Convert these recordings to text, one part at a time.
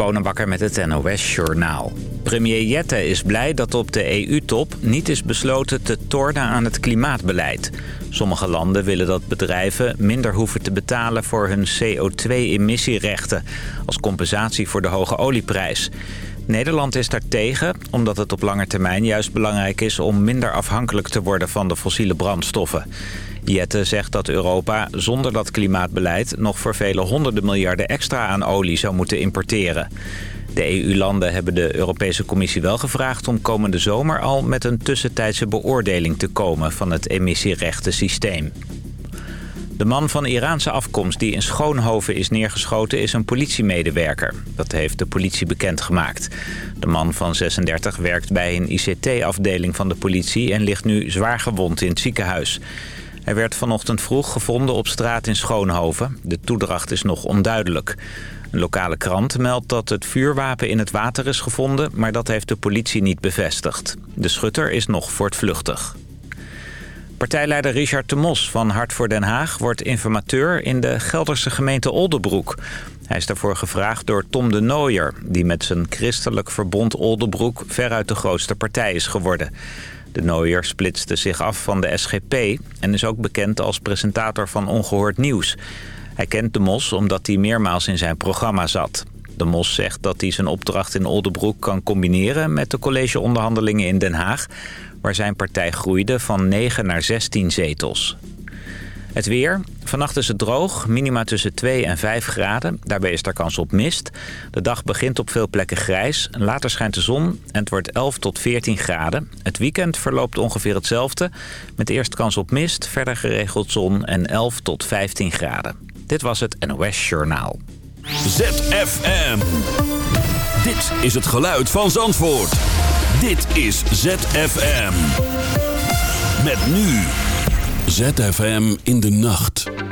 Bonenbakker met het NOS Journaal. Premier Jette is blij dat op de EU-top niet is besloten te tornen aan het klimaatbeleid. Sommige landen willen dat bedrijven minder hoeven te betalen voor hun CO2-emissierechten... als compensatie voor de hoge olieprijs. Nederland is daar tegen, omdat het op lange termijn juist belangrijk is... om minder afhankelijk te worden van de fossiele brandstoffen. Jette zegt dat Europa zonder dat klimaatbeleid... nog voor vele honderden miljarden extra aan olie zou moeten importeren. De EU-landen hebben de Europese Commissie wel gevraagd om komende zomer al met een tussentijdse beoordeling te komen van het emissierechtensysteem. De man van Iraanse afkomst die in Schoonhoven is neergeschoten is een politiemedewerker. Dat heeft de politie bekendgemaakt. De man van 36 werkt bij een ICT-afdeling van de politie en ligt nu zwaar gewond in het ziekenhuis. Hij werd vanochtend vroeg gevonden op straat in Schoonhoven. De toedracht is nog onduidelijk. Een lokale krant meldt dat het vuurwapen in het water is gevonden... maar dat heeft de politie niet bevestigd. De schutter is nog voortvluchtig. Partijleider Richard de Mos van Hart voor Den Haag wordt informateur in de Gelderse gemeente Oldenbroek. Hij is daarvoor gevraagd door Tom de Nooier, die met zijn christelijk verbond Oldenbroek veruit de grootste partij is geworden. De Nooier splitste zich af van de SGP en is ook bekend als presentator van Ongehoord Nieuws. Hij kent de Mos omdat hij meermaals in zijn programma zat. De Mos zegt dat hij zijn opdracht in Oldenbroek kan combineren met de collegeonderhandelingen in Den Haag... waar zijn partij groeide van 9 naar 16 zetels. Het weer. Vannacht is het droog, minima tussen 2 en 5 graden. Daarbij is er kans op mist. De dag begint op veel plekken grijs. Later schijnt de zon en het wordt 11 tot 14 graden. Het weekend verloopt ongeveer hetzelfde. Met eerst kans op mist, verder geregeld zon en 11 tot 15 graden. Dit was het NOS Journaal. ZFM. Dit is het geluid van Zandvoort. Dit is ZFM. Met nu... ZFM in de nacht.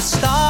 Is het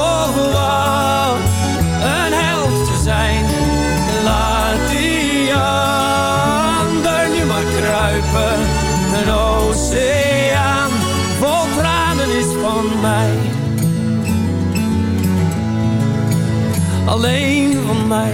Alleen van mij.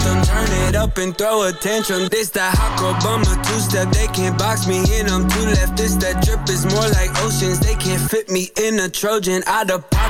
anthem. Turn it up and throw attention. This that hot girl bummer two step. They can't box me in. I'm too left. This that drip is more like oceans. They can't fit me in a Trojan. Out of pocket,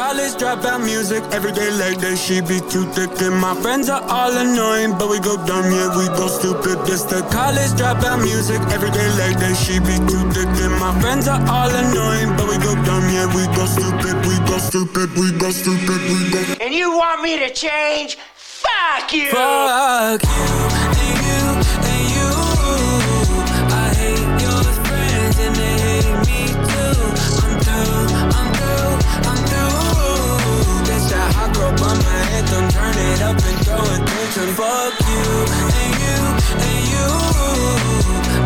college dropout music. Every day like that, she be too thick. And my friends are all annoying, but we go dumb, yeah, we go stupid. This the college dropout music. Every day like that, she be too thick. And my friends are all annoying, but we go dumb, yeah, we go stupid. We go stupid, we go stupid, we go. And you want me to change? Fuck you! Fuck you Fuck you and you and you.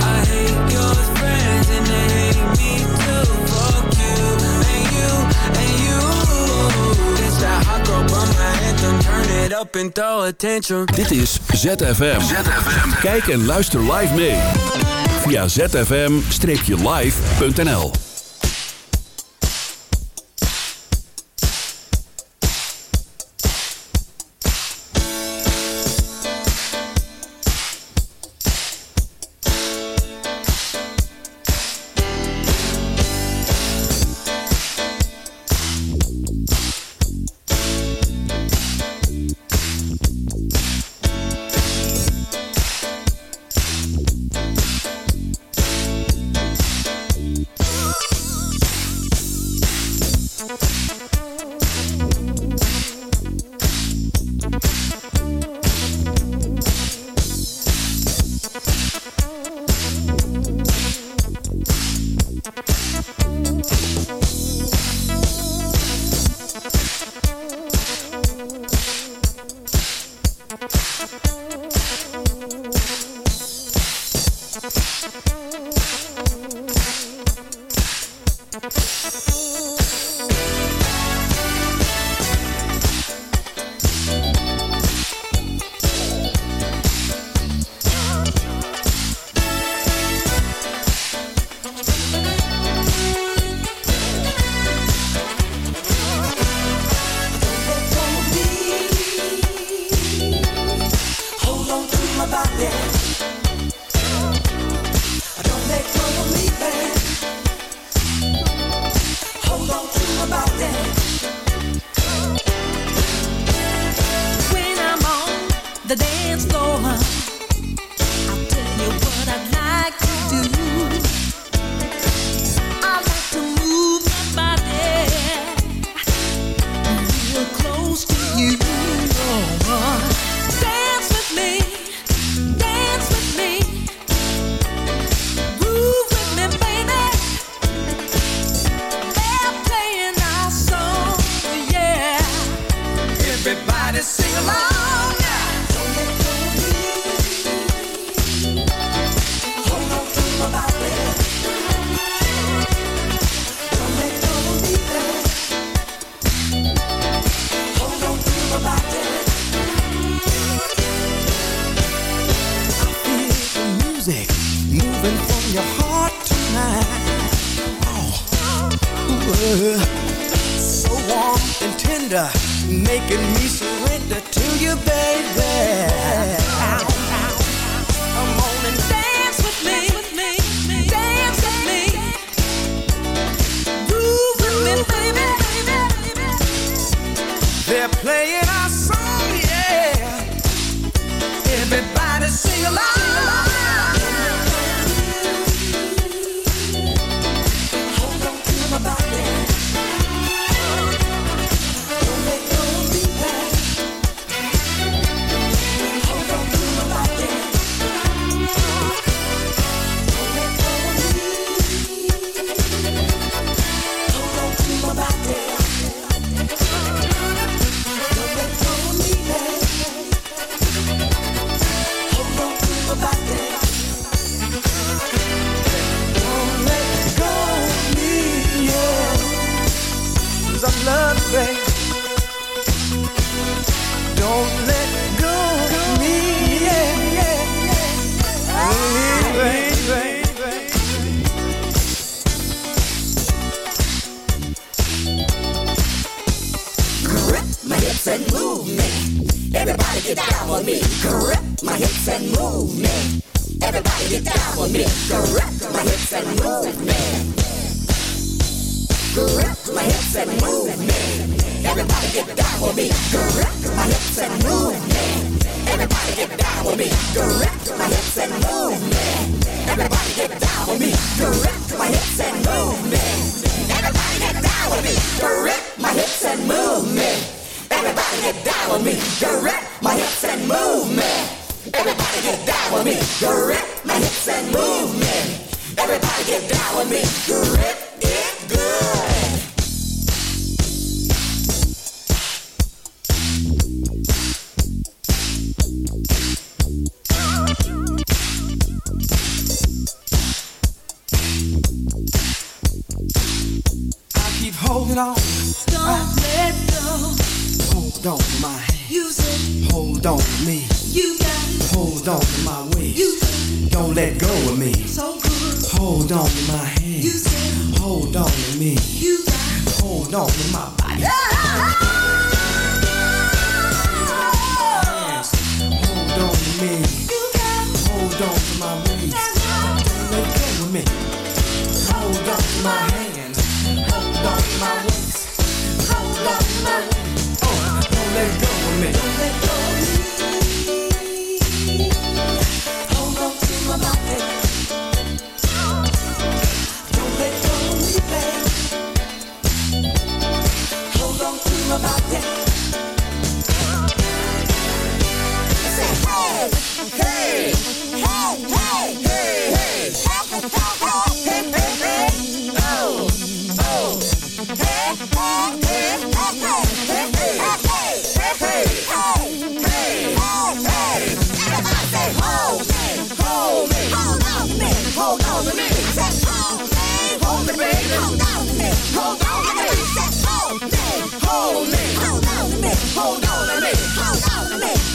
I hate your friends and they hate me too. Fuck you and you and you. That's that hot girl bummer anthem. Turn it up and throw attention. Dit is ZFM. Kijk en luister live mee. Via zfm-live.nl it.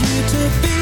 you to be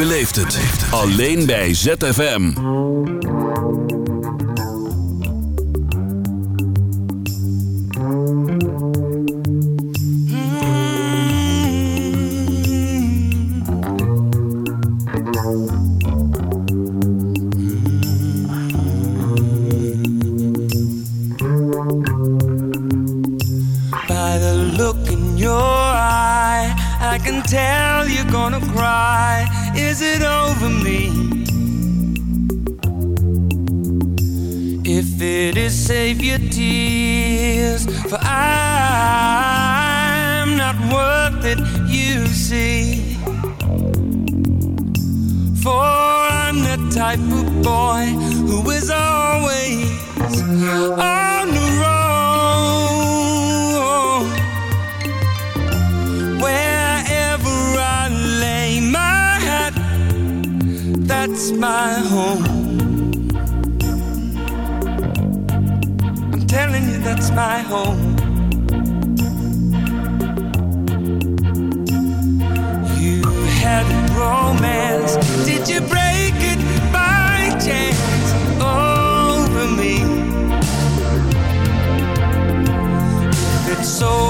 beleeft het. Alleen bij ZFM. By the look in your eye, I can tell is it over me? If it is, save your tears, for I'm not worth it, you see. my home. I'm telling you, that's my home. You had a romance. Did you break it by chance over me? It's so